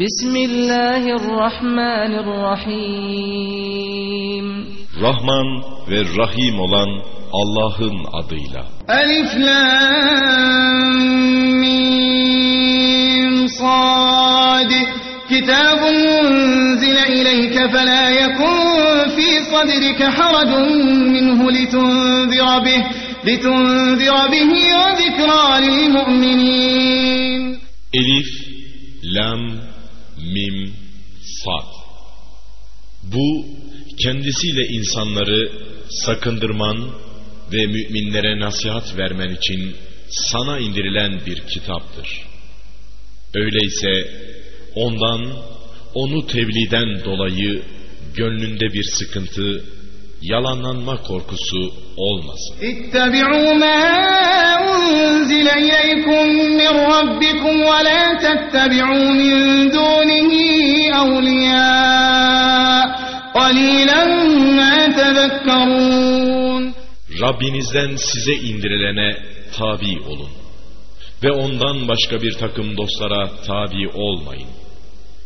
Bismillahirrahmanirrahim. Rahman ve Rahim olan Allah'ın adıyla. Elif Lam Mim Sad Kitabun unzile ileyke fela yekun fi sadrike haracun minhu litunzira bih litunzira bihi ve zikra lil mu'minin. Elif Lam Mim, Sad. Bu kendisiyle insanları sakındırman ve müminlere nasihat vermen için sana indirilen bir kitaptır. Öyleyse ondan, onu tebliğden dolayı gönlünde bir sıkıntı, yalanlanma korkusu olmasın. اتبعوا ما أنزل إليكم من ربكم ولا تتبعوا من دونه أولياء قليلا ما تذكرون Rabbinizden size indirilene tabi olun. Ve ondan başka bir takım dostlara tabi olmayın.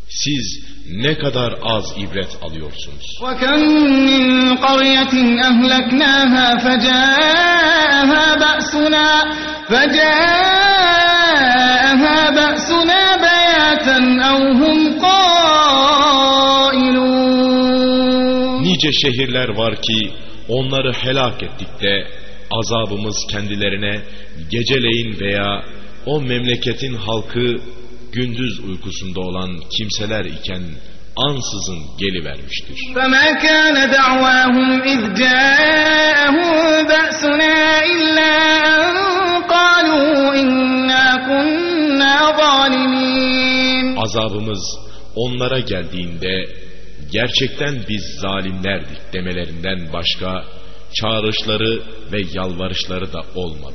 Siz ne kadar az ibret alıyorsunuz. وكم من قرية أهلكناها فجاءها بأسنا فجاءها بياتا أو هم قائلون Nice şehirler var ki onları helak ettik de azabımız kendilerine geceleyin veya o memleketin halkı gündüz uykusunda olan kimseler iken ansızın gelivermiştir. فما كان دعواهم إذ جاءهم بأسنا إلا azabımız onlara geldiğinde gerçekten biz zalimlerdik demelerinden başka çağrışları ve yalvarışları da olmadı.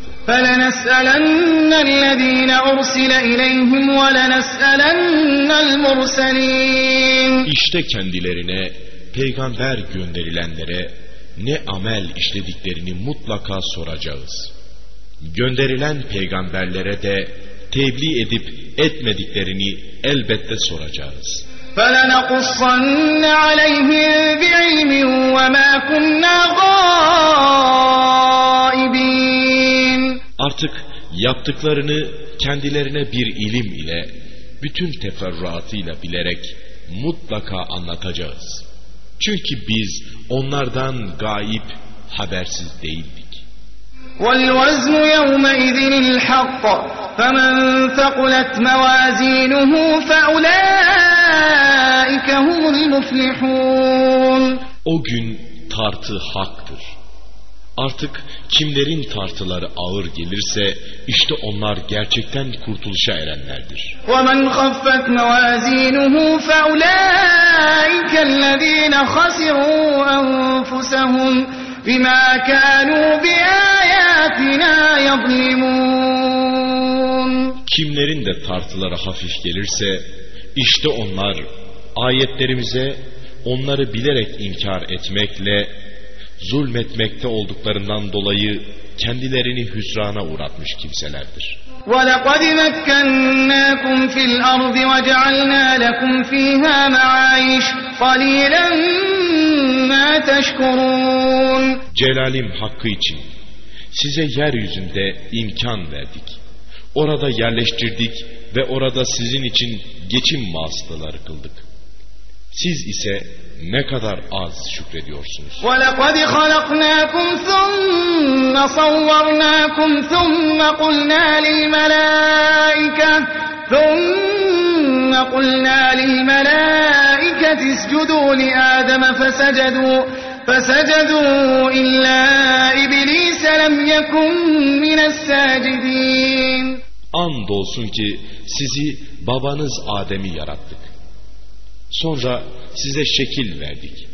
İşte kendilerine peygamber gönderilenlere ne amel işlediklerini mutlaka soracağız. Gönderilen peygamberlere de tebliğ edip etmediklerini elbette soracağız. فلنقصن عليهم بعلم وما كنا غائبين Artık yaptıklarını kendilerine bir ilim ile, bütün teferruatıyla bilerek mutlaka anlatacağız. Çünkü biz onlardan gayip, habersiz değildik. والوزن يومئذ الحق فمن ثقلت موازينه فأولئك هم المفلحون O gün tartı haktır. Artık kimlerin tartıları ağır gelirse işte onlar gerçekten kurtuluşa erenlerdir. ومن خفت موازينه فأولئك الذين خسروا أنفسهم بما كانوا بآياتنا يظلمون Kimlerin de tartıları hafif gelirse işte onlar ayetlerimize onları bilerek inkar etmekle zulmetmekte olduklarından dolayı kendilerini hüsrana uğratmış kimselerdir. ولقد مكناكم في الأرض وجعلنا لكم فيها معايش قليلا ما تشكرون Celalim hakkı için size yeryüzünde imkan verdik. Orada yerleştirdik ve orada sizin için geçim vasıtaları kıldık. Siz ise ne kadar az şükrediyorsunuz. ولقد خلقناكم ثم صورناكم ثم قلنا للملائكة ثم قلنا للملائكة اسجدوا لآدم فسجدوا فسجدوا إلا إبليس لم يكن من الساجدين Andolsun ki sizi babanız Adem'i yarattık. Sonra size şekil verdik.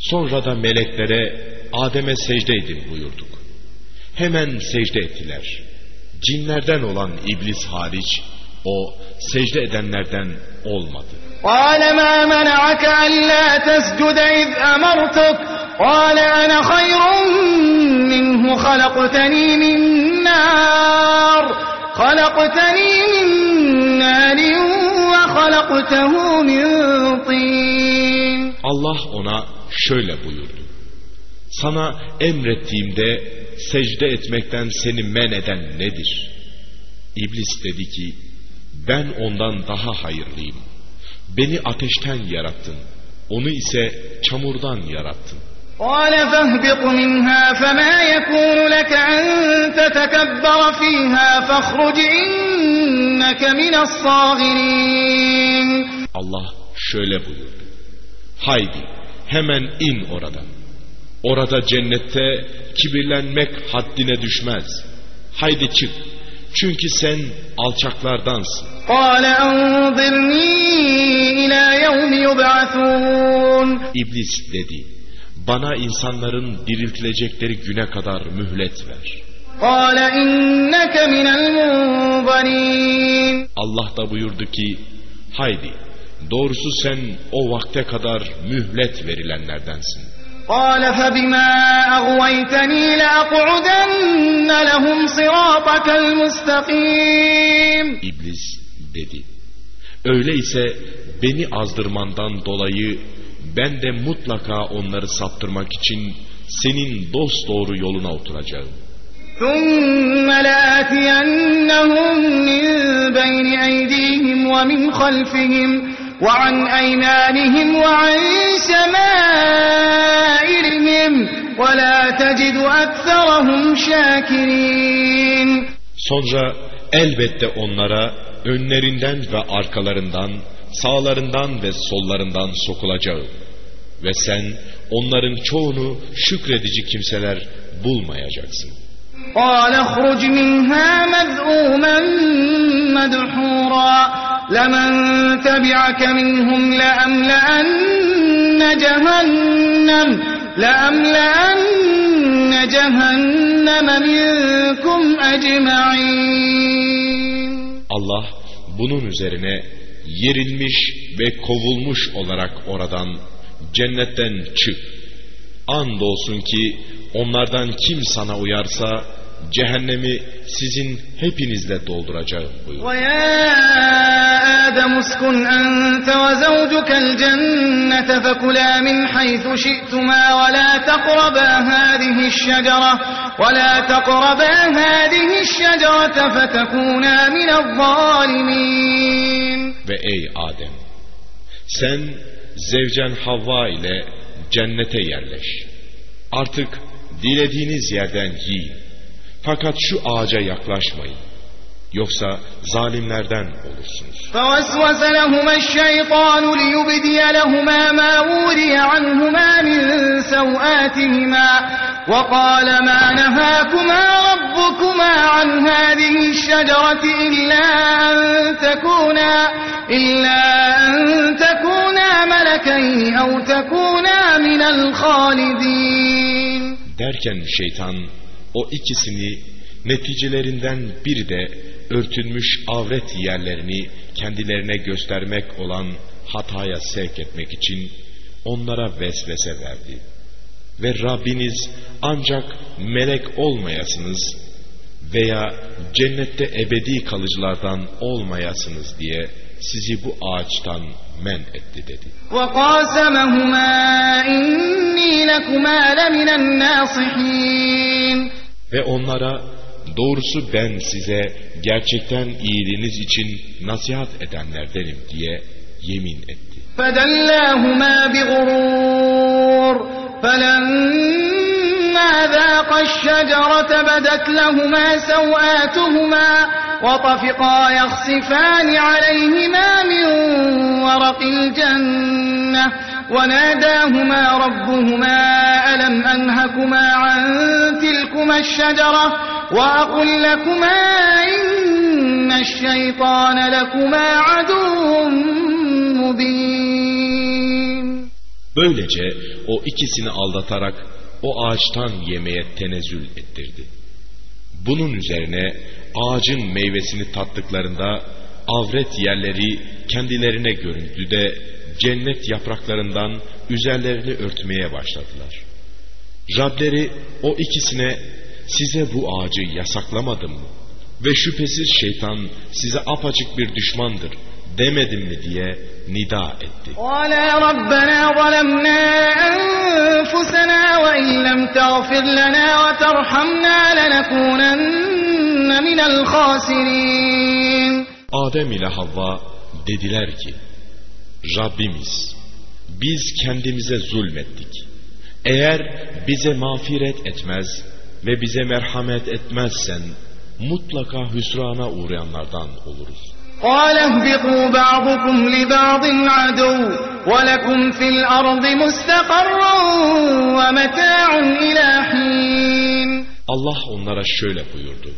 Sonra da meleklere Adem'e secde edin buyurduk. Hemen secde ettiler. Cinlerden olan iblis hariç o secde edenlerden olmadı. قال ما منعك ألا تسجد إذ أمرتك قال أنا خير منه خلقتني من نار خلقتني من نار خلقته من طين Allah ona şöyle buyurdu. Sana emrettiğimde secde etmekten seni men eden nedir? İblis dedi ki, ben ondan daha hayırlıyım. Beni ateşten yarattın, onu ise çamurdan yarattın. قال فاهبط منها فما يكون لك أن تتكبر فيها فاخرج إنك من الصاغرين Allah şöyle buyurdu. Haydi hemen in oradan. Orada cennette kibirlenmek haddine düşmez. Haydi çık. çünkü sen alçaklardansın. İblis dedi, bana insanların diriltilecekleri güne kadar mühlet ver. Allah da buyurdu ki, haydi doğrusu sen o vakte kadar mühlet verilenlerdensin. قال فبما أغويتني لأقعدن لهم صراطك المستقيم İblis dedi. Öyleyse beni azdırmandan dolayı ben de mutlaka onları saptırmak için senin dosdoğru yoluna oturacağım. ثم لآتينهم من بين أيديهم ومن خلفهم وعن أيمانهم وعن شمائلهم ولا تجد أكثرهم شاكرين Sonra elbette onlara önlerinden ve arkalarından, sağlarından ve sollarından sokulacağım. Ve sen onların çoğunu şükredici kimseler bulmayacaksın. قال اخرج منها مذءوما مدحورا لمن تبعك منهم لأملأن جهنم لأملأن جهنم منكم أجمعين Allah bunun üzerine yerilmiş ve kovulmuş olarak oradan cennetten çık. Andolsun ki onlardan kim sana uyarsa cehennemi sizin hepinizle dolduracağım buyur. ويا آدم اسكن أنت وزوجك الجنة فكلا من حيث شئتما ولا تقربا هذه الشجرة ولا تقربا هذه الشجرة فتكونا من الظالمين Ve ey Adem sen zevcen Havva ile cennete yerleş. Artık dilediğiniz yerden yiyin. Fakat şu ağaca yaklaşmayın. Yoksa zalimlerden olursunuz. فوسوس لهما الشيطان ليبدي لهما ما وري عنهما من سوآتهما وقال ما نهاكما ربكما عن هذه الشجرة إلا أن تكونا إلا أن تكونا ملكين أو تكونا من الخالدين Derken şeytan o ikisini neticelerinden biri de örtülmüş avret yerlerini kendilerine göstermek olan hataya sevk etmek için onlara vesvese verdi. Ve Rabbiniz ancak melek olmayasınız veya cennette ebedi kalıcılardan olmayasınız diye sizi bu ağaçtan men etti dedi. وقاسمهما إني لكما لمن الناصحين Ve onlara doğrusu ben size gerçekten iyiliğiniz için nasihat edenlerdenim diye yemin etti. فدلاهما بغرور فلما ذاقا الشجرة بدت لهما سوآتهما وطفقا يخصفان عليهما من ورق الجنة وناداهما ربهما ألم أنهكما عن تلكما الشجرة وأقل لكما إن الشيطان لكما عدو مبين Böylece o ikisini aldatarak o ağaçtan yemeye tenezzül ettirdi. Bunun üzerine ağacın meyvesini tattıklarında avret yerleri kendilerine göründü de cennet yapraklarından üzerlerini örtmeye başladılar. Rableri o ikisine size bu ağacı yasaklamadım mı? Ve şüphesiz şeytan size apaçık bir düşmandır demedim mi diye nida etti. قالا ربنا ظلمنا أنفسنا وإن لم تغفر لنا وترحمنا لنكونن من الخاسرين Adem ile Havva dediler ki, Rabbimiz, biz kendimize zulmettik. Eğer bize mağfiret etmez ve bize merhamet etmezsen, mutlaka hüsrana uğrayanlardan oluruz. قال اهبطوا بعضكم لبعض عدو ولكم في الأرض مستقر ومتاع إلى حين Allah onlara şöyle buyurdu.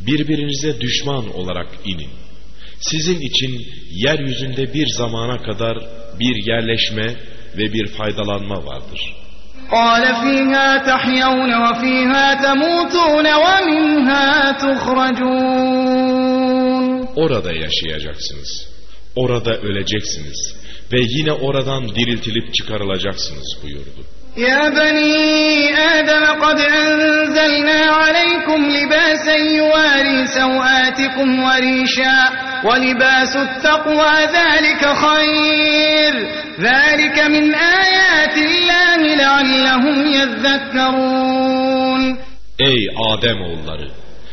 Birbirinize düşman olarak inin. Sizin için yeryüzünde bir zamana kadar bir yerleşme ve bir faydalanma vardır. قال فيها تحيون وفيها تموتون ومنها تخرجون Orada yaşayacaksınız. Orada öleceksiniz. Ve yine oradan diriltilip çıkarılacaksınız buyurdu. يا بني آدم قد أنزلنا عليكم لباسا يواري سوآتكم وريشا ولباس التقوى ذلك خير ذلك من آيات الله لعلهم يذكرون Ey Adem oğulları!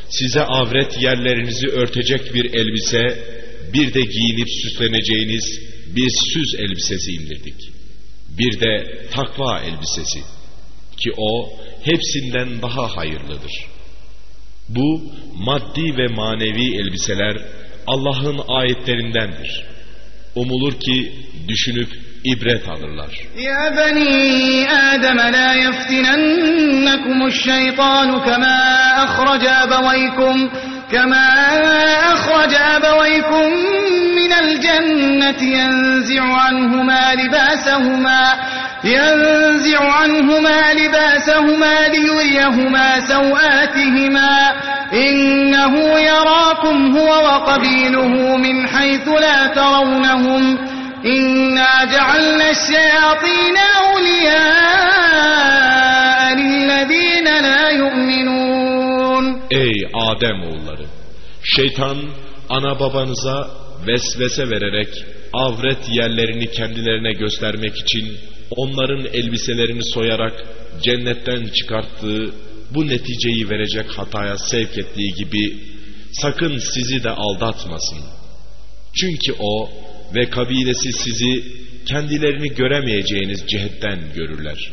Size avret yerlerinizi örtecek bir elbise, bir de giyinip süsleneceğiniz bir süs elbisesi indirdik. Bir de takva elbisesi ki o hepsinden daha hayırlıdır. Bu maddi ve manevi elbiseler Allah'ın ayetlerindendir. Umulur ki düşünüp ibret alırlar. Ya bani Adem la yeftinennekumüş şeytanu kema ahraca ebeveykum kema ahraca ebeveykum من الجنة ينزع عنهما لباسهما ينزع عنهما لباسهما ليريهما سوآتهما. إنه يراكم هو وقبيله من حيث لا ترونهم. إنا جعلنا الشياطين أولياء للذين لا يؤمنون. Ey Adem oğulları! Şeytan ana babanıza vesvese vererek avret yerlerini kendilerine göstermek için onların elbiselerini soyarak cennetten çıkarttığı bu neticeyi verecek hataya sevk ettiği gibi sakın sizi de aldatmasın. Çünkü o ve kabilesi sizi kendilerini göremeyeceğiniz cihetten görürler.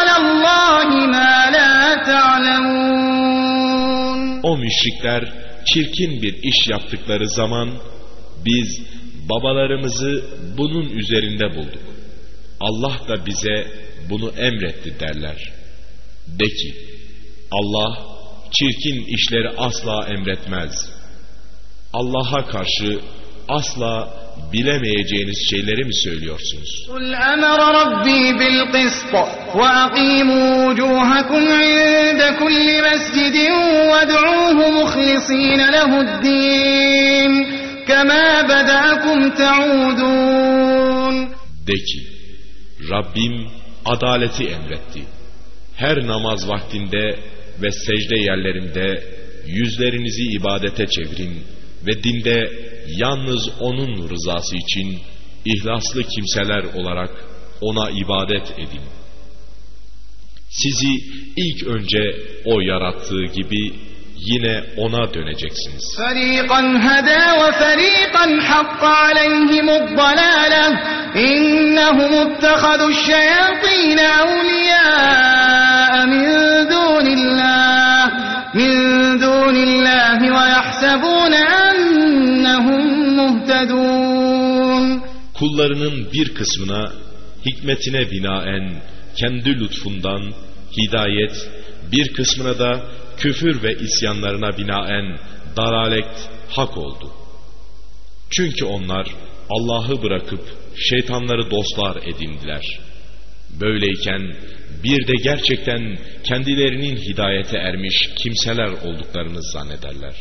O müşrikler çirkin bir iş yaptıkları zaman biz babalarımızı bunun üzerinde bulduk. Allah da bize bunu emretti derler. De ki Allah çirkin işleri asla emretmez. Allah'a karşı asla bilemeyeceğiniz şeyleri mi söylüyorsunuz? Kul emre rabbi bil qist ve akimu vucuhakum inde kulli mescidin ve du'uhu muhlisine lehuddin kema beda'akum ta'udun. De ki, Rabbim adaleti emretti. Her namaz vaktinde ve secde yerlerinde yüzlerinizi ibadete çevirin ve dinde yalnız O'nun rızası için ihlaslı kimseler olarak O'na ibadet edin. Sizi ilk önce O yarattığı gibi yine ona döneceksiniz. Fariqan hada ve fariqan hakka aleyhimu'd dalale. İnnehum ittahadu'ş şeyatin awliya min dunillah min dunillahi ve yahsabun مهتدون kullarının bir kısmına hikmetine binaen kendi lütfundan hidayet, bir kısmına da küfür ve isyanlarına binaen dalalet hak oldu. Çünkü onlar Allah'ı bırakıp şeytanları dostlar edindiler. Böyleyken bir de gerçekten kendilerinin hidayete ermiş kimseler olduklarını zannederler.